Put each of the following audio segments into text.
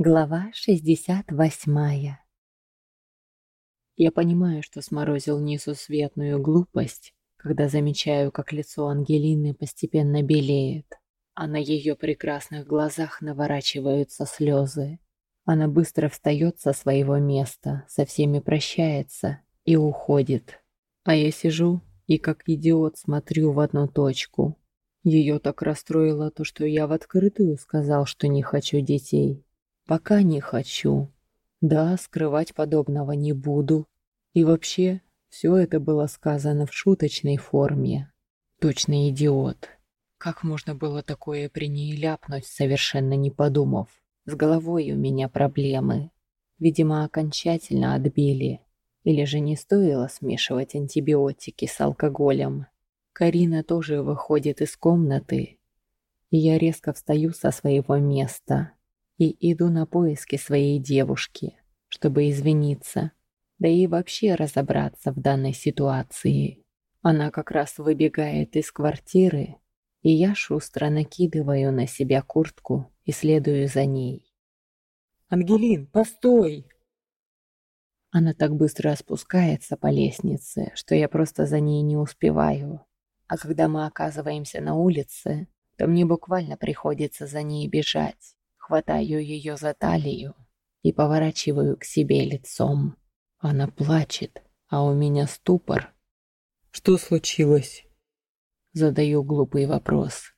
Глава 68 Я понимаю, что сморозил несусветную глупость, когда замечаю, как лицо Ангелины постепенно белеет, а на ее прекрасных глазах наворачиваются слезы. Она быстро встает со своего места, со всеми прощается и уходит. А я сижу и как идиот смотрю в одну точку. Ее так расстроило то, что я в открытую сказал, что не хочу детей. Пока не хочу. Да, скрывать подобного не буду. И вообще, все это было сказано в шуточной форме. Точно идиот. Как можно было такое при ней ляпнуть, совершенно не подумав? С головой у меня проблемы. Видимо, окончательно отбили. Или же не стоило смешивать антибиотики с алкоголем. Карина тоже выходит из комнаты. И я резко встаю со своего места и иду на поиски своей девушки, чтобы извиниться, да и вообще разобраться в данной ситуации. Она как раз выбегает из квартиры, и я шустро накидываю на себя куртку и следую за ней. «Ангелин, постой!» Она так быстро спускается по лестнице, что я просто за ней не успеваю. А когда мы оказываемся на улице, то мне буквально приходится за ней бежать хватаю ее за талию и поворачиваю к себе лицом. Она плачет, а у меня ступор. «Что случилось?» Задаю глупый вопрос.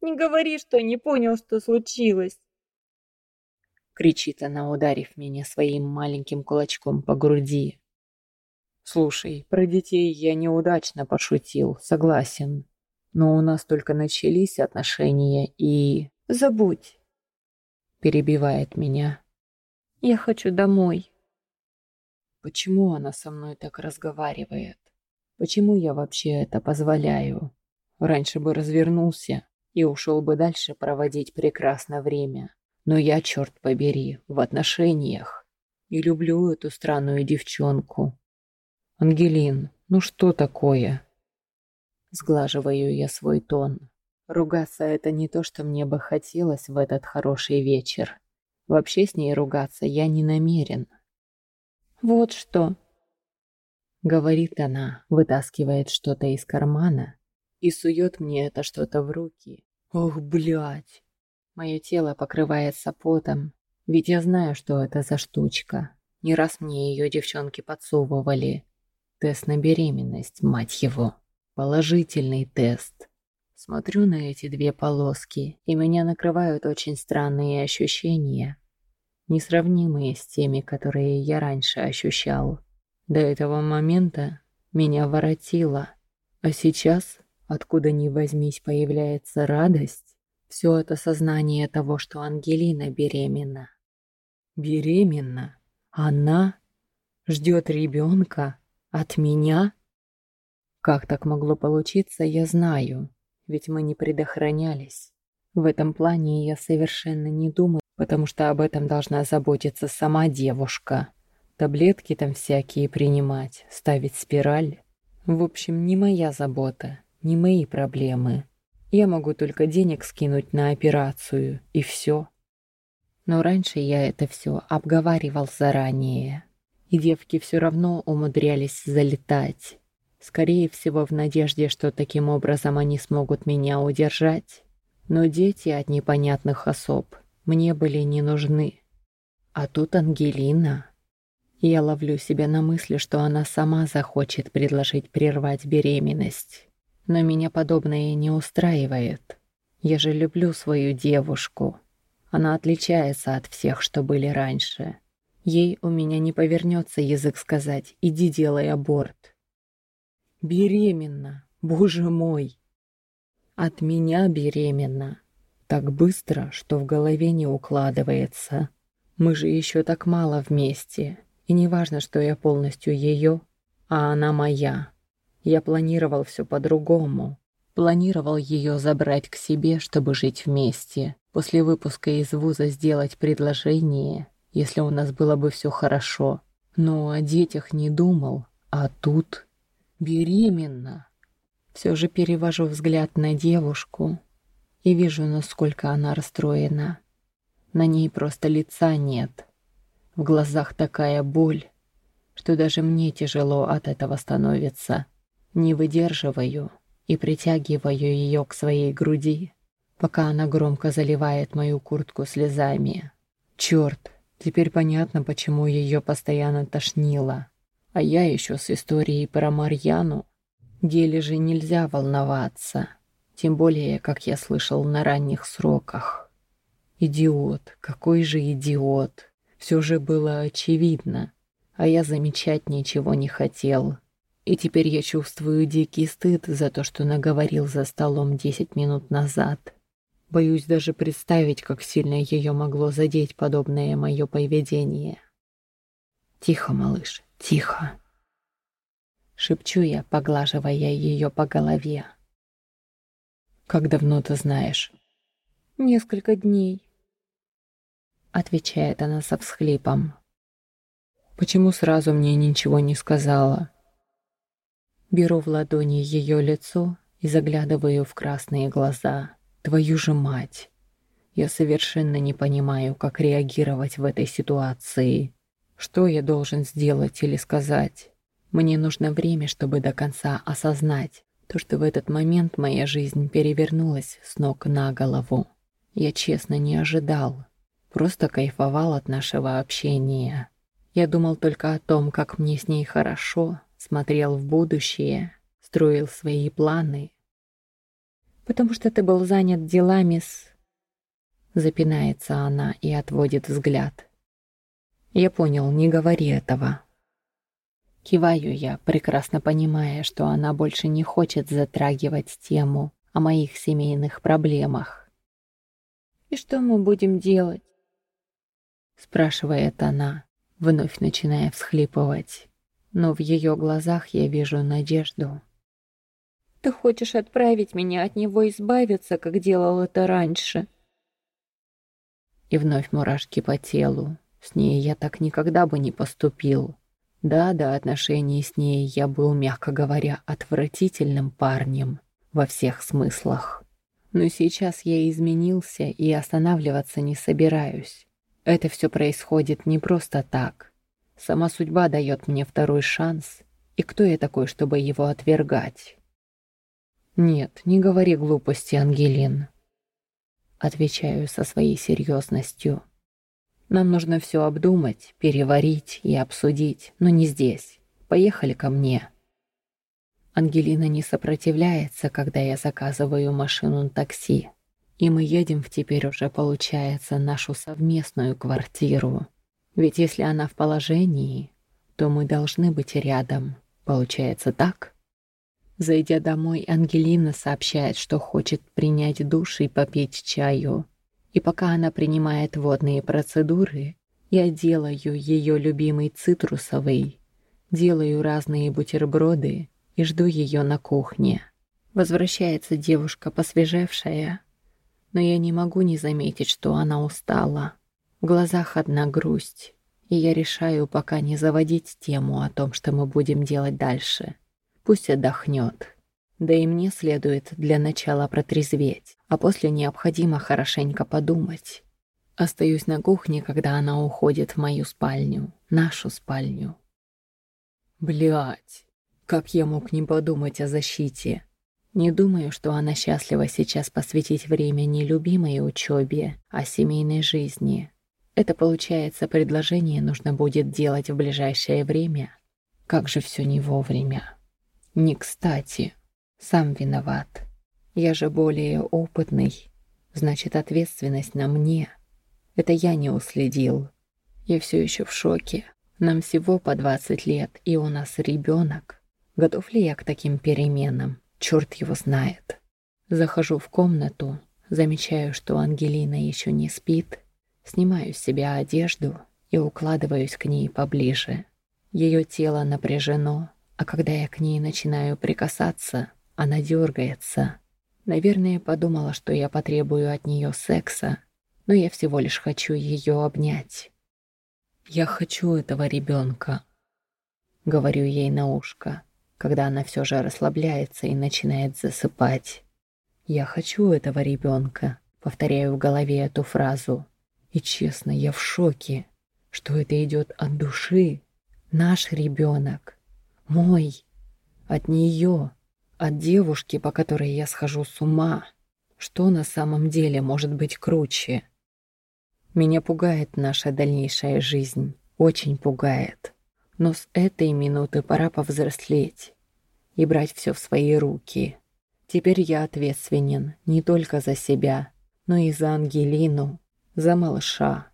«Не говори, что не понял, что случилось!» Кричит она, ударив меня своим маленьким кулачком по груди. «Слушай, про детей я неудачно пошутил, согласен. Но у нас только начались отношения и...» «Забудь!» Перебивает меня. «Я хочу домой». Почему она со мной так разговаривает? Почему я вообще это позволяю? Раньше бы развернулся и ушел бы дальше проводить прекрасное время. Но я, черт побери, в отношениях. И люблю эту странную девчонку. Ангелин, ну что такое? Сглаживаю я свой тон. Ругаться это не то, что мне бы хотелось в этот хороший вечер. Вообще с ней ругаться я не намерен. «Вот что!» Говорит она, вытаскивает что-то из кармана и сует мне это что-то в руки. Ох, блядь! Мое тело покрывается потом, ведь я знаю, что это за штучка. Не раз мне ее девчонки подсовывали. Тест на беременность, мать его. Положительный тест. Смотрю на эти две полоски, и меня накрывают очень странные ощущения, несравнимые с теми, которые я раньше ощущал. До этого момента меня воротило, а сейчас, откуда ни возьмись, появляется радость. Все это сознание того, что Ангелина беременна. Беременна? Она? Ждет ребенка? От меня? Как так могло получиться, я знаю ведь мы не предохранялись. В этом плане я совершенно не думаю, потому что об этом должна заботиться сама девушка. Таблетки там всякие принимать, ставить спираль. В общем, не моя забота, не мои проблемы. Я могу только денег скинуть на операцию, и все. Но раньше я это все обговаривал заранее. И девки все равно умудрялись залетать. Скорее всего, в надежде, что таким образом они смогут меня удержать. Но дети от непонятных особ мне были не нужны. А тут Ангелина. Я ловлю себя на мысли, что она сама захочет предложить прервать беременность. Но меня подобное не устраивает. Я же люблю свою девушку. Она отличается от всех, что были раньше. Ей у меня не повернется язык сказать «иди делай аборт». Беременна, боже мой. От меня беременна. Так быстро, что в голове не укладывается. Мы же еще так мало вместе. И не важно, что я полностью ее, а она моя. Я планировал все по-другому. Планировал ее забрать к себе, чтобы жить вместе. После выпуска из вуза сделать предложение, если у нас было бы все хорошо. Но о детях не думал. А тут беременна. Все же перевожу взгляд на девушку и вижу, насколько она расстроена. На ней просто лица нет. В глазах такая боль, что даже мне тяжело от этого становится. Не выдерживаю и притягиваю ее к своей груди, пока она громко заливает мою куртку слезами. Черт, теперь понятно, почему ее постоянно тошнило. А я еще с историей про Марьяну. Геле же нельзя волноваться, тем более, как я слышал на ранних сроках. Идиот, какой же идиот. Все же было очевидно, а я замечать ничего не хотел. И теперь я чувствую дикий стыд за то, что наговорил за столом десять минут назад. Боюсь даже представить, как сильно ее могло задеть подобное мое поведение. «Тихо, малыш, тихо!» Шепчу я, поглаживая ее по голове. «Как давно ты знаешь?» «Несколько дней», — отвечает она со всхлипом. «Почему сразу мне ничего не сказала?» Беру в ладони ее лицо и заглядываю в красные глаза. Твою же мать! Я совершенно не понимаю, как реагировать в этой ситуации. Что я должен сделать или сказать? Мне нужно время, чтобы до конца осознать то, что в этот момент моя жизнь перевернулась с ног на голову. Я честно не ожидал, просто кайфовал от нашего общения. Я думал только о том, как мне с ней хорошо, смотрел в будущее, строил свои планы потому что ты был занят делами с...» Запинается она и отводит взгляд. «Я понял, не говори этого». Киваю я, прекрасно понимая, что она больше не хочет затрагивать тему о моих семейных проблемах. «И что мы будем делать?» Спрашивает она, вновь начиная всхлипывать. Но в ее глазах я вижу надежду. Ты хочешь отправить меня от него избавиться, как делал это раньше?» И вновь мурашки по телу. С ней я так никогда бы не поступил. Да, до отношений с ней я был, мягко говоря, отвратительным парнем во всех смыслах. Но сейчас я изменился и останавливаться не собираюсь. Это все происходит не просто так. Сама судьба дает мне второй шанс, и кто я такой, чтобы его отвергать? «Нет, не говори глупости, Ангелин». Отвечаю со своей серьезностью. «Нам нужно все обдумать, переварить и обсудить, но не здесь. Поехали ко мне». Ангелина не сопротивляется, когда я заказываю машину на такси. И мы едем в теперь уже, получается, нашу совместную квартиру. Ведь если она в положении, то мы должны быть рядом. Получается так? Зайдя домой, Ангелина сообщает, что хочет принять душ и попить чаю. И пока она принимает водные процедуры, я делаю ее любимый цитрусовый, делаю разные бутерброды и жду ее на кухне. Возвращается девушка, посвежевшая, но я не могу не заметить, что она устала. В глазах одна грусть, и я решаю пока не заводить тему о том, что мы будем делать дальше. Пусть отдохнет. Да и мне следует для начала протрезветь, а после необходимо хорошенько подумать. Остаюсь на кухне, когда она уходит в мою спальню, нашу спальню. Блять, как я мог не подумать о защите? Не думаю, что она счастлива сейчас посвятить время не любимой учебе, а семейной жизни. Это, получается, предложение нужно будет делать в ближайшее время. Как же все не вовремя. Не кстати. Сам виноват. Я же более опытный. Значит, ответственность на мне. Это я не уследил. Я все еще в шоке. Нам всего по 20 лет, и у нас ребенок. Готов ли я к таким переменам? Черт его знает. Захожу в комнату, замечаю, что Ангелина еще не спит, снимаю с себя одежду и укладываюсь к ней поближе. Ее тело напряжено, а когда я к ней начинаю прикасаться, она дергается. Наверное, подумала, что я потребую от нее секса, но я всего лишь хочу ее обнять. «Я хочу этого ребенка», — говорю ей на ушко, когда она все же расслабляется и начинает засыпать. «Я хочу этого ребенка», — повторяю в голове эту фразу. И честно, я в шоке, что это идет от души. Наш ребенок. Мой. От нее. От девушки, по которой я схожу с ума. Что на самом деле может быть круче? Меня пугает наша дальнейшая жизнь. Очень пугает. Но с этой минуты пора повзрослеть и брать все в свои руки. Теперь я ответственен не только за себя, но и за Ангелину, за малыша.